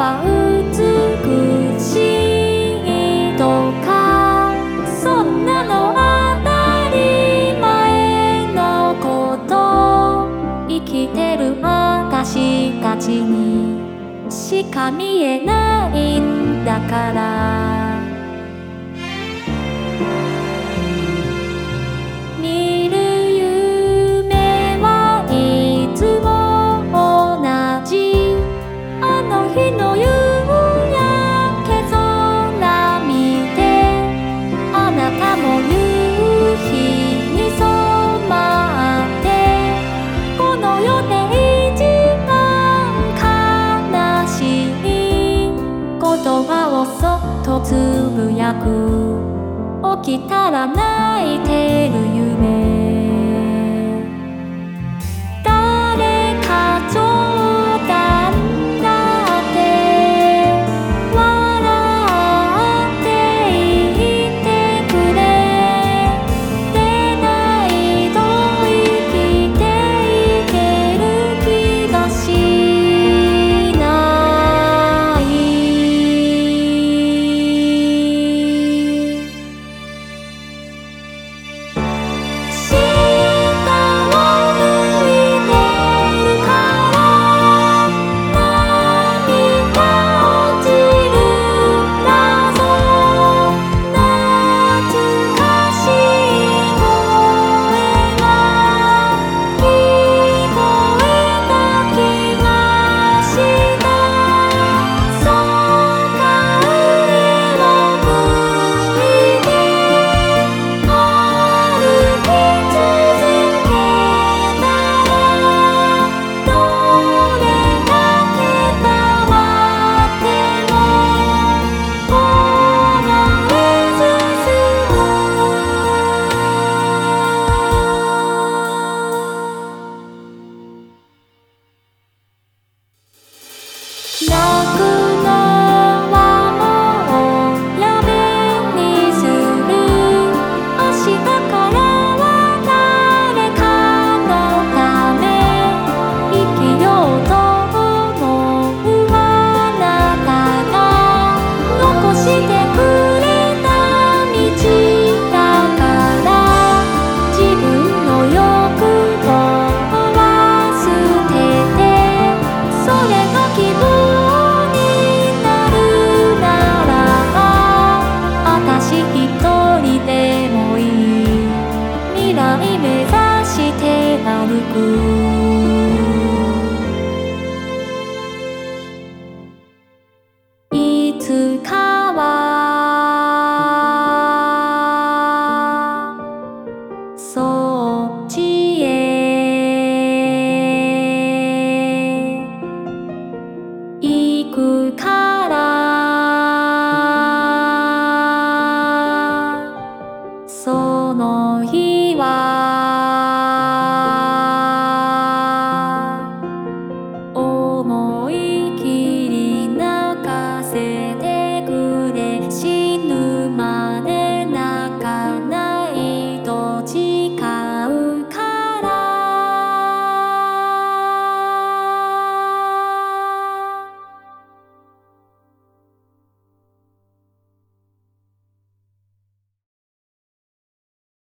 は美しいとかそんなの当たり前のこと。生きてる私たちにしか見えないんだから。とつぶやく。起きたら泣いて No.